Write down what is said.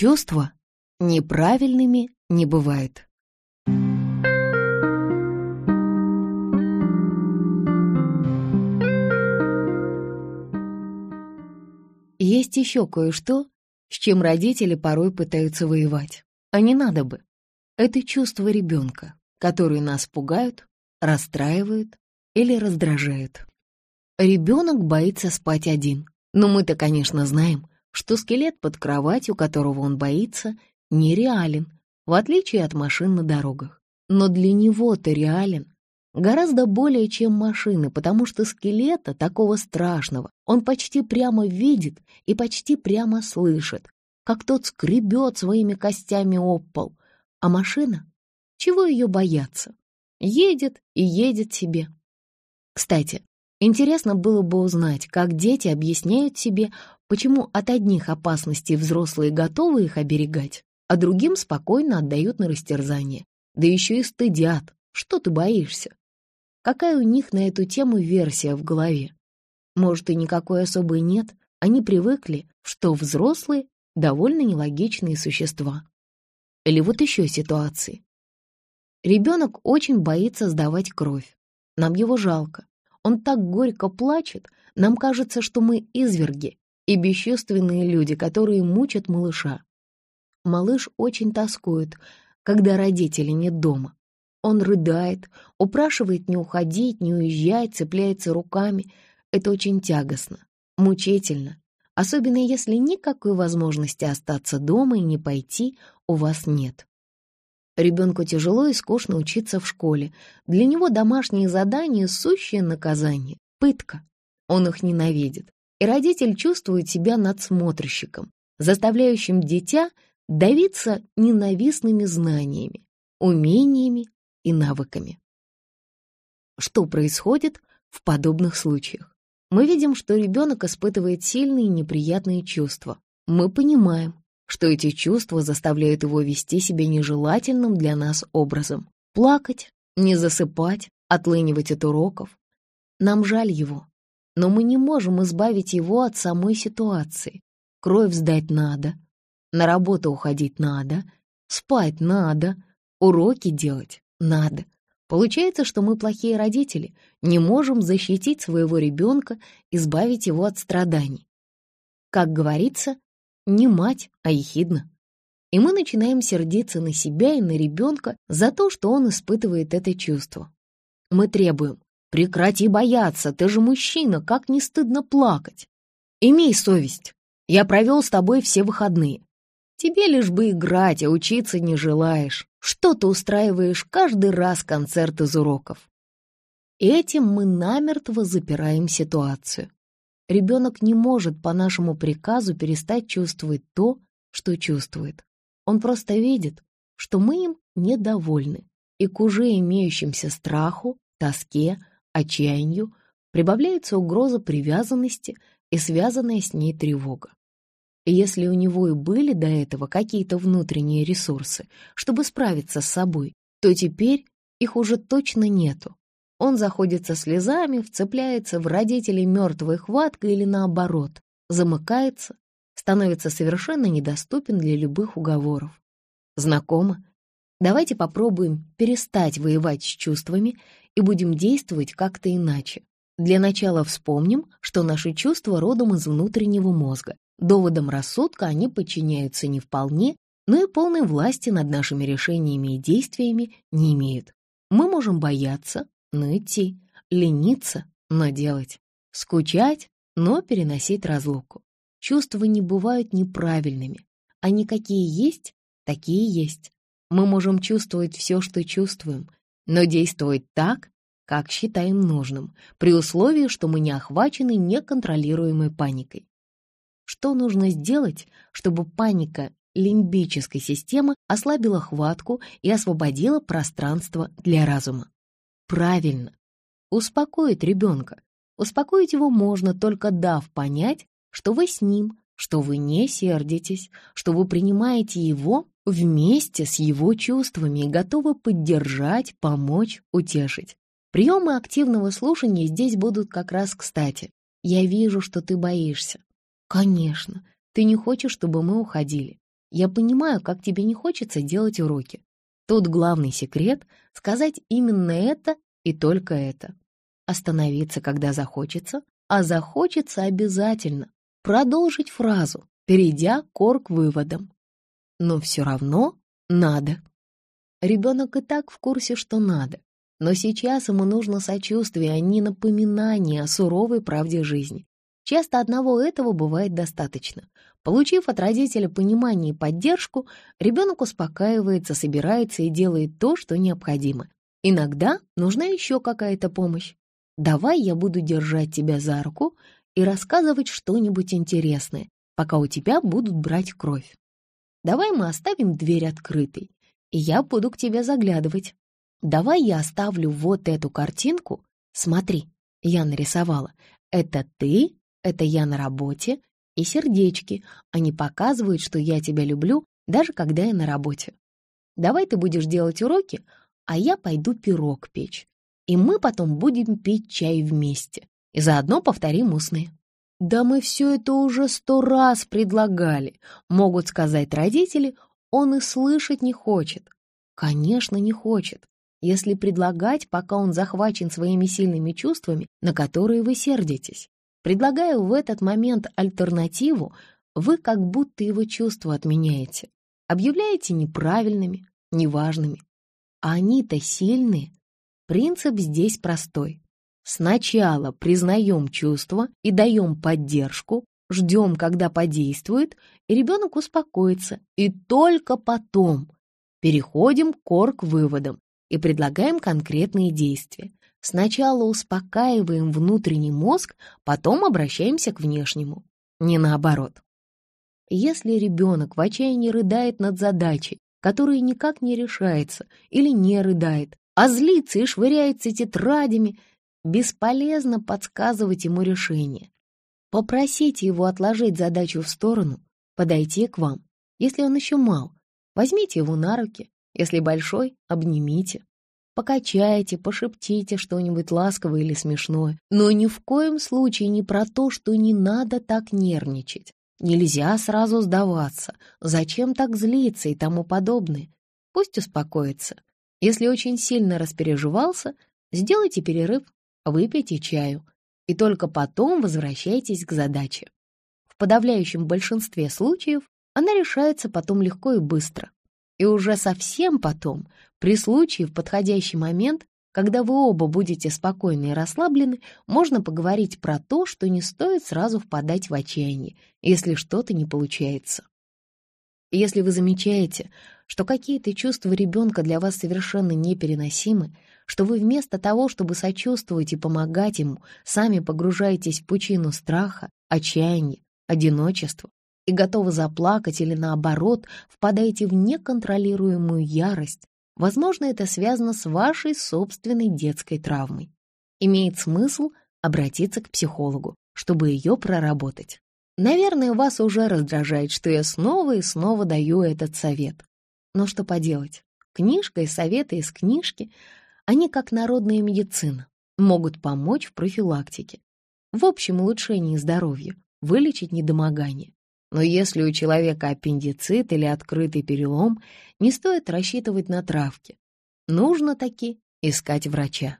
Чувства неправильными не бывает. Есть еще кое-что, с чем родители порой пытаются воевать. А не надо бы. Это чувство ребенка, которые нас пугают, расстраивают или раздражают. Ребенок боится спать один. Но мы-то, конечно, знаем, что скелет под кроватью, которого он боится, нереален, в отличие от машин на дорогах. Но для него-то реален гораздо более, чем машины, потому что скелета такого страшного он почти прямо видит и почти прямо слышит, как тот скребет своими костями об пол. А машина? Чего ее бояться? Едет и едет себе. Кстати, интересно было бы узнать, как дети объясняют себе, почему от одних опасностей взрослые готовы их оберегать, а другим спокойно отдают на растерзание. Да еще и стыдят. Что ты боишься? Какая у них на эту тему версия в голове? Может, и никакой особой нет, они привыкли, что взрослые довольно нелогичные существа. Или вот еще ситуации. Ребенок очень боится сдавать кровь. Нам его жалко. Он так горько плачет, нам кажется, что мы изверги и бесчувственные люди, которые мучат малыша. Малыш очень тоскует, когда родители нет дома. Он рыдает, упрашивает не уходить, не уезжать, цепляется руками. Это очень тягостно, мучительно, особенно если никакой возможности остаться дома и не пойти у вас нет. Ребенку тяжело и скучно учиться в школе. Для него домашние задания — сущее наказание, пытка. Он их ненавидит. И родитель чувствует себя надсмотрщиком, заставляющим дитя давиться ненавистными знаниями, умениями и навыками. Что происходит в подобных случаях? Мы видим, что ребенок испытывает сильные неприятные чувства. Мы понимаем, что эти чувства заставляют его вести себя нежелательным для нас образом. Плакать, не засыпать, отлынивать от уроков. Нам жаль его, но мы не можем избавить его от самой ситуации. Кровь сдать надо, на работу уходить надо, спать надо, уроки делать надо. Получается, что мы плохие родители, не можем защитить своего ребенка, избавить его от страданий. Как говорится, не мать, а ехидна. И мы начинаем сердиться на себя и на ребенка за то, что он испытывает это чувство. Мы требуем «Прекрати бояться, ты же мужчина, как не стыдно плакать. Имей совесть, я провел с тобой все выходные. Тебе лишь бы играть, а учиться не желаешь. Что ты устраиваешь каждый раз концерт из уроков?» Этим мы намертво запираем ситуацию. Ребенок не может по нашему приказу перестать чувствовать то, что чувствует. Он просто видит, что мы им недовольны, и к уже имеющимся страху, тоске, отчаянию прибавляется угроза привязанности и связанная с ней тревога. И если у него и были до этого какие-то внутренние ресурсы, чтобы справиться с собой, то теперь их уже точно нету. Он заходится слезами, вцепляется в родителей мертвой хваткой или наоборот, замыкается, становится совершенно недоступен для любых уговоров. Знакомо? Давайте попробуем перестать воевать с чувствами и будем действовать как-то иначе. Для начала вспомним, что наши чувства родом из внутреннего мозга. Доводам рассудка они подчиняются не вполне, но и полной власти над нашими решениями и действиями не имеют. Мы можем бояться, но идти, лениться, но делать, скучать, но переносить разлуку. Чувства не бывают неправильными. Они какие есть, такие есть. Мы можем чувствовать все, что чувствуем, но действовать так, как считаем нужным, при условии, что мы не охвачены неконтролируемой паникой. Что нужно сделать, чтобы паника лимбической системы ослабила хватку и освободила пространство для разума? Правильно. Успокоить ребенка. Успокоить его можно, только дав понять, что вы с ним, что вы не сердитесь, что вы принимаете его вместе с его чувствами и готовы поддержать, помочь, утешить. Приемы активного слушания здесь будут как раз кстати. Я вижу, что ты боишься. Конечно, ты не хочешь, чтобы мы уходили. Я понимаю, как тебе не хочется делать уроки. Тут главный секрет — сказать именно это и только это. Остановиться, когда захочется, а захочется обязательно. Продолжить фразу, перейдя к орг-выводам. Но все равно надо. Ребенок и так в курсе, что надо. Но сейчас ему нужно сочувствие, а не напоминание о суровой правде жизни. Часто одного этого бывает достаточно. Получив от родителя понимание и поддержку, ребенок успокаивается, собирается и делает то, что необходимо. Иногда нужна еще какая-то помощь. Давай я буду держать тебя за руку и рассказывать что-нибудь интересное, пока у тебя будут брать кровь. Давай мы оставим дверь открытой, и я буду к тебе заглядывать. Давай я оставлю вот эту картинку. Смотри, я нарисовала. Это ты, это я на работе, и сердечки. Они показывают, что я тебя люблю, даже когда я на работе. Давай ты будешь делать уроки, а я пойду пирог печь. И мы потом будем пить чай вместе. И заодно повторим устные. Да мы все это уже сто раз предлагали, могут сказать родители, он и слышать не хочет. Конечно, не хочет если предлагать, пока он захвачен своими сильными чувствами, на которые вы сердитесь. Предлагая в этот момент альтернативу, вы как будто его чувства отменяете, объявляете неправильными, неважными. А они-то сильные. Принцип здесь простой. Сначала признаем чувства и даем поддержку, ждем, когда подействует, и ребенок успокоится, и только потом переходим к орг-выводам, и предлагаем конкретные действия. Сначала успокаиваем внутренний мозг, потом обращаемся к внешнему. Не наоборот. Если ребенок в отчаянии рыдает над задачей, которая никак не решается, или не рыдает, а злится и швыряется тетрадями, бесполезно подсказывать ему решение. Попросите его отложить задачу в сторону, подойти к вам. Если он еще мал, возьмите его на руки, если большой, обнимите. Покачайте, пошептите что-нибудь ласковое или смешное, но ни в коем случае не про то, что не надо так нервничать. Нельзя сразу сдаваться, зачем так злиться и тому подобное. Пусть успокоится. Если очень сильно распереживался, сделайте перерыв, выпейте чаю, и только потом возвращайтесь к задаче. В подавляющем большинстве случаев она решается потом легко и быстро. И уже совсем потом, при случае в подходящий момент, когда вы оба будете спокойны и расслаблены, можно поговорить про то, что не стоит сразу впадать в отчаяние, если что-то не получается. Если вы замечаете, что какие-то чувства ребенка для вас совершенно непереносимы, что вы вместо того, чтобы сочувствовать и помогать ему, сами погружаетесь в пучину страха, отчаяния, одиночества, и готовы заплакать или, наоборот, впадаете в неконтролируемую ярость, возможно, это связано с вашей собственной детской травмой. Имеет смысл обратиться к психологу, чтобы ее проработать. Наверное, вас уже раздражает, что я снова и снова даю этот совет. Но что поделать? Книжка и советы из книжки, они как народная медицина, могут помочь в профилактике, в общем улучшении здоровья, вылечить недомогание. Но если у человека аппендицит или открытый перелом, не стоит рассчитывать на травки. Нужно таки искать врача.